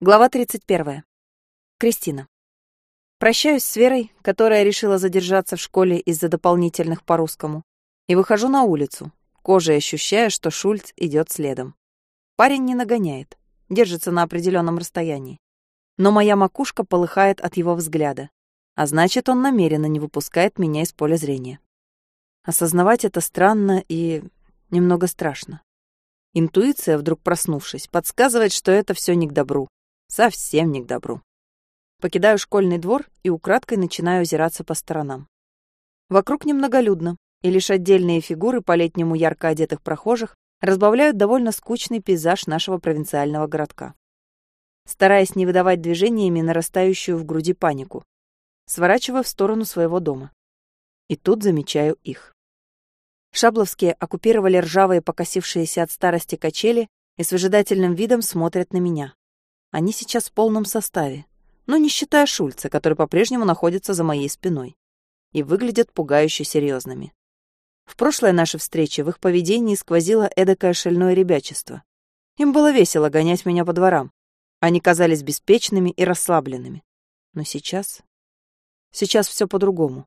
Глава 31. Кристина. Прощаюсь с Верой, которая решила задержаться в школе из-за дополнительных по русскому, и выхожу на улицу, кожей ощущая, что Шульц идет следом. Парень не нагоняет, держится на определенном расстоянии. Но моя макушка полыхает от его взгляда, а значит, он намеренно не выпускает меня из поля зрения. Осознавать это странно и немного страшно. Интуиция, вдруг проснувшись, подсказывает, что это все не к добру Совсем не к добру. Покидаю школьный двор и украдкой начинаю озираться по сторонам. Вокруг немноголюдно, и лишь отдельные фигуры по-летнему ярко одетых прохожих разбавляют довольно скучный пейзаж нашего провинциального городка. Стараясь не выдавать движениями нарастающую в груди панику, сворачиваю в сторону своего дома. И тут замечаю их. Шабловские оккупировали ржавые покосившиеся от старости качели и с выжидательным видом смотрят на меня. Они сейчас в полном составе, но не считая Шульца, который по-прежнему находится за моей спиной, и выглядят пугающе серьезными. В прошлой нашей встрече в их поведении сквозило эдакое шальное ребячество. Им было весело гонять меня по дворам. Они казались беспечными и расслабленными. Но сейчас... Сейчас все по-другому.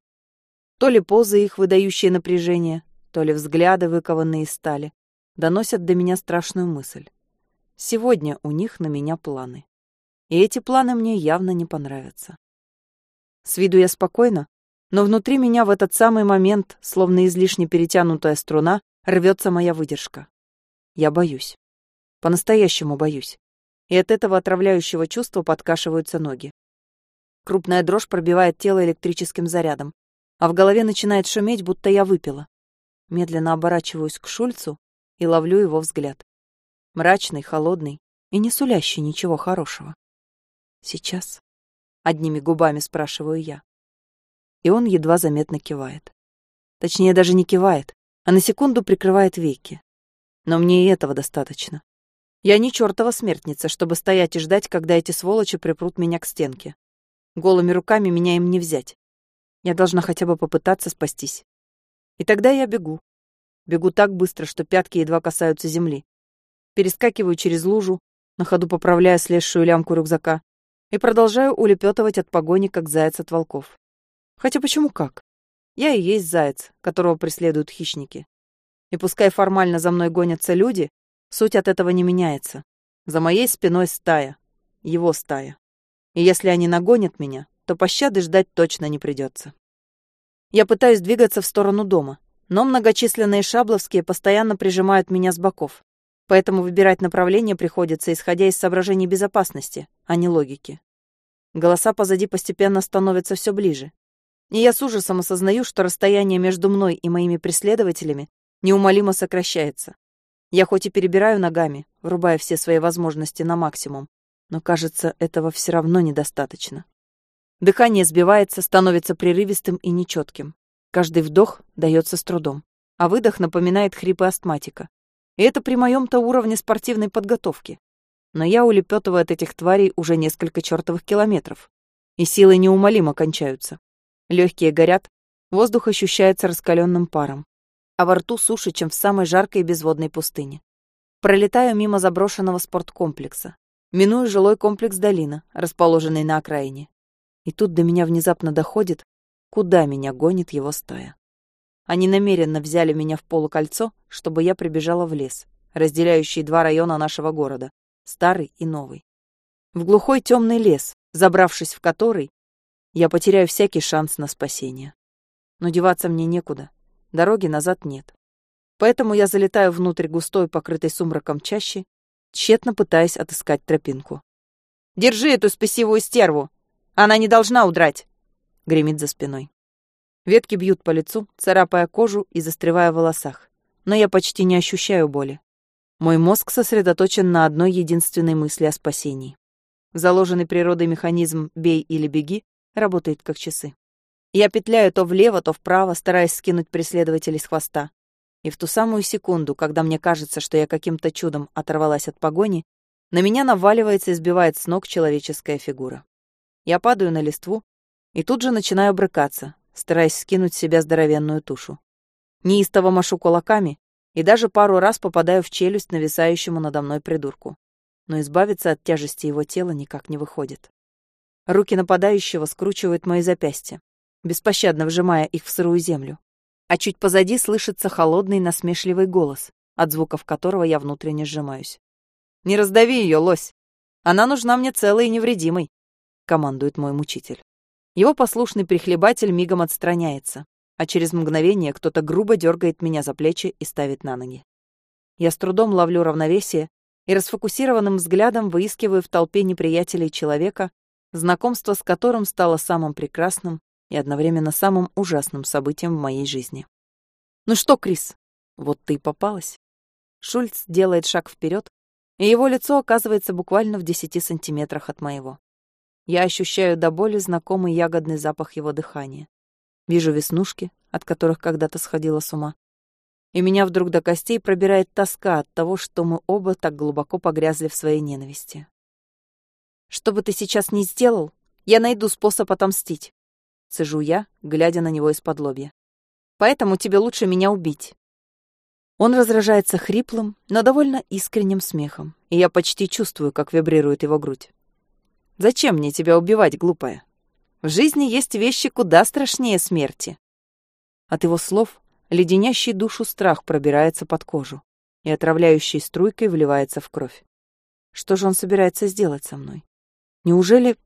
То ли позы их, выдающие напряжение, то ли взгляды, выкованные из стали, доносят до меня страшную мысль. Сегодня у них на меня планы. И эти планы мне явно не понравятся. С виду я спокойна, но внутри меня в этот самый момент, словно излишне перетянутая струна, рвется моя выдержка. Я боюсь. По-настоящему боюсь. И от этого отравляющего чувства подкашиваются ноги. Крупная дрожь пробивает тело электрическим зарядом, а в голове начинает шуметь, будто я выпила. Медленно оборачиваюсь к Шульцу и ловлю его взгляд мрачный, холодный и не сулящий ничего хорошего. «Сейчас?» — одними губами спрашиваю я. И он едва заметно кивает. Точнее, даже не кивает, а на секунду прикрывает веки. Но мне и этого достаточно. Я не чертова смертница, чтобы стоять и ждать, когда эти сволочи припрут меня к стенке. Голыми руками меня им не взять. Я должна хотя бы попытаться спастись. И тогда я бегу. Бегу так быстро, что пятки едва касаются земли перескакиваю через лужу, на ходу поправляя слезшую лямку рюкзака, и продолжаю улепетывать от погони, как заяц от волков. Хотя почему как? Я и есть заяц, которого преследуют хищники. И пускай формально за мной гонятся люди, суть от этого не меняется. За моей спиной стая. Его стая. И если они нагонят меня, то пощады ждать точно не придется. Я пытаюсь двигаться в сторону дома, но многочисленные шабловские постоянно прижимают меня с боков поэтому выбирать направление приходится, исходя из соображений безопасности, а не логики. Голоса позади постепенно становятся все ближе. И я с ужасом осознаю, что расстояние между мной и моими преследователями неумолимо сокращается. Я хоть и перебираю ногами, врубая все свои возможности на максимум, но, кажется, этого все равно недостаточно. Дыхание сбивается, становится прерывистым и нечетким. Каждый вдох дается с трудом, а выдох напоминает хрипы астматика. И это при моем-то уровне спортивной подготовки. Но я улепетываю от этих тварей уже несколько чертовых километров. И силы неумолимо кончаются. Легкие горят, воздух ощущается раскаленным паром. А во рту суше, чем в самой жаркой безводной пустыне. Пролетаю мимо заброшенного спорткомплекса. Миную жилой комплекс «Долина», расположенный на окраине. И тут до меня внезапно доходит, куда меня гонит его стая. Они намеренно взяли меня в полукольцо, чтобы я прибежала в лес, разделяющий два района нашего города, старый и новый. В глухой темный лес, забравшись в который, я потеряю всякий шанс на спасение. Но деваться мне некуда, дороги назад нет. Поэтому я залетаю внутрь густой, покрытой сумраком чащи, тщетно пытаясь отыскать тропинку. «Держи эту спесивую стерву! Она не должна удрать!» — гремит за спиной. Ветки бьют по лицу, царапая кожу и застревая в волосах. Но я почти не ощущаю боли. Мой мозг сосредоточен на одной единственной мысли о спасении. Заложенный природой механизм «бей или беги» работает как часы. Я петляю то влево, то вправо, стараясь скинуть преследователей с хвоста. И в ту самую секунду, когда мне кажется, что я каким-то чудом оторвалась от погони, на меня наваливается и сбивает с ног человеческая фигура. Я падаю на листву и тут же начинаю брыкаться, стараясь скинуть с себя здоровенную тушу. Неистово машу кулаками и даже пару раз попадаю в челюсть нависающему надо мной придурку. но избавиться от тяжести его тела никак не выходит. Руки нападающего скручивают мои запястья, беспощадно вжимая их в сырую землю. А чуть позади слышится холодный насмешливый голос, от звуков которого я внутренне сжимаюсь. «Не раздави ее, лось! Она нужна мне целой и невредимой!» — командует мой мучитель. Его послушный прихлебатель мигом отстраняется, а через мгновение кто-то грубо дергает меня за плечи и ставит на ноги. Я с трудом ловлю равновесие и расфокусированным взглядом выискиваю в толпе неприятелей человека, знакомство с которым стало самым прекрасным и одновременно самым ужасным событием в моей жизни. «Ну что, Крис, вот ты и попалась». Шульц делает шаг вперед, и его лицо оказывается буквально в десяти сантиметрах от моего. Я ощущаю до боли знакомый ягодный запах его дыхания. Вижу веснушки, от которых когда-то сходила с ума. И меня вдруг до костей пробирает тоска от того, что мы оба так глубоко погрязли в своей ненависти. Что бы ты сейчас ни сделал, я найду способ отомстить. Цежу я, глядя на него из-под лобья. Поэтому тебе лучше меня убить. Он разражается хриплым, но довольно искренним смехом, и я почти чувствую, как вибрирует его грудь. «Зачем мне тебя убивать, глупая? В жизни есть вещи куда страшнее смерти». От его слов леденящий душу страх пробирается под кожу и отравляющей струйкой вливается в кровь. Что же он собирается сделать со мной? Неужели...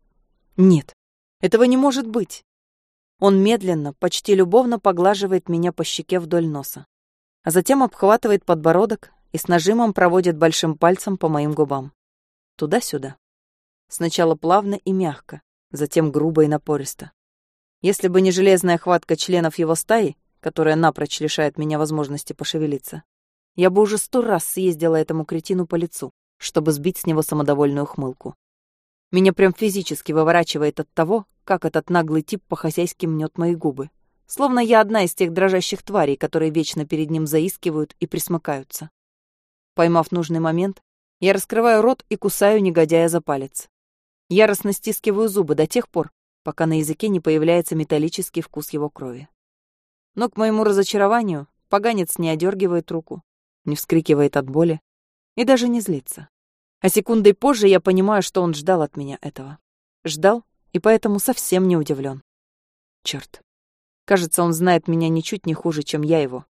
Нет, этого не может быть. Он медленно, почти любовно поглаживает меня по щеке вдоль носа, а затем обхватывает подбородок и с нажимом проводит большим пальцем по моим губам. Туда-сюда. Сначала плавно и мягко, затем грубо и напористо. Если бы не железная хватка членов его стаи, которая напрочь лишает меня возможности пошевелиться. Я бы уже сто раз съездила этому кретину по лицу, чтобы сбить с него самодовольную хмылку. Меня прям физически выворачивает от того, как этот наглый тип по-хозяйски мнет мои губы. Словно я одна из тех дрожащих тварей, которые вечно перед ним заискивают и присмыкаются. Поймав нужный момент, я раскрываю рот и кусаю негодяя за палец. Яростно стискиваю зубы до тех пор, пока на языке не появляется металлический вкус его крови. Но к моему разочарованию поганец не одергивает руку, не вскрикивает от боли и даже не злится. А секундой позже я понимаю, что он ждал от меня этого. Ждал и поэтому совсем не удивлен. Черт. Кажется, он знает меня ничуть не хуже, чем я его.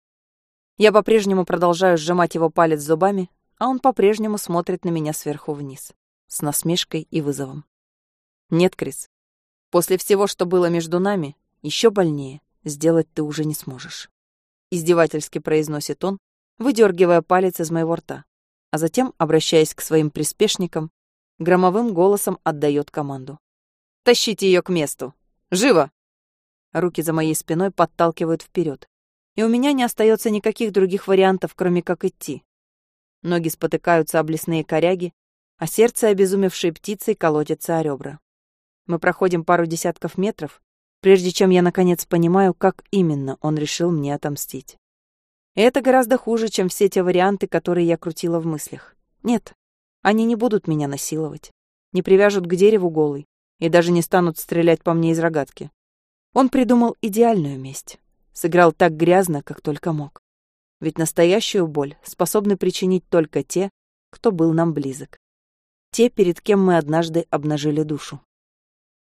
Я по-прежнему продолжаю сжимать его палец зубами, а он по-прежнему смотрит на меня сверху вниз, с насмешкой и вызовом. Нет, Крис, после всего, что было между нами, еще больнее сделать ты уже не сможешь. Издевательски произносит он, выдергивая палец из моего рта, а затем, обращаясь к своим приспешникам, громовым голосом отдает команду. «Тащите ее к месту! Живо!» Руки за моей спиной подталкивают вперед, и у меня не остается никаких других вариантов, кроме как идти. Ноги спотыкаются об лесные коряги, а сердце обезумевшей птицей колотится о ребра. Мы проходим пару десятков метров, прежде чем я наконец понимаю, как именно он решил мне отомстить. И это гораздо хуже, чем все те варианты, которые я крутила в мыслях. Нет, они не будут меня насиловать, не привяжут к дереву голой и даже не станут стрелять по мне из рогатки. Он придумал идеальную месть, сыграл так грязно, как только мог. Ведь настоящую боль способны причинить только те, кто был нам близок. Те, перед кем мы однажды обнажили душу.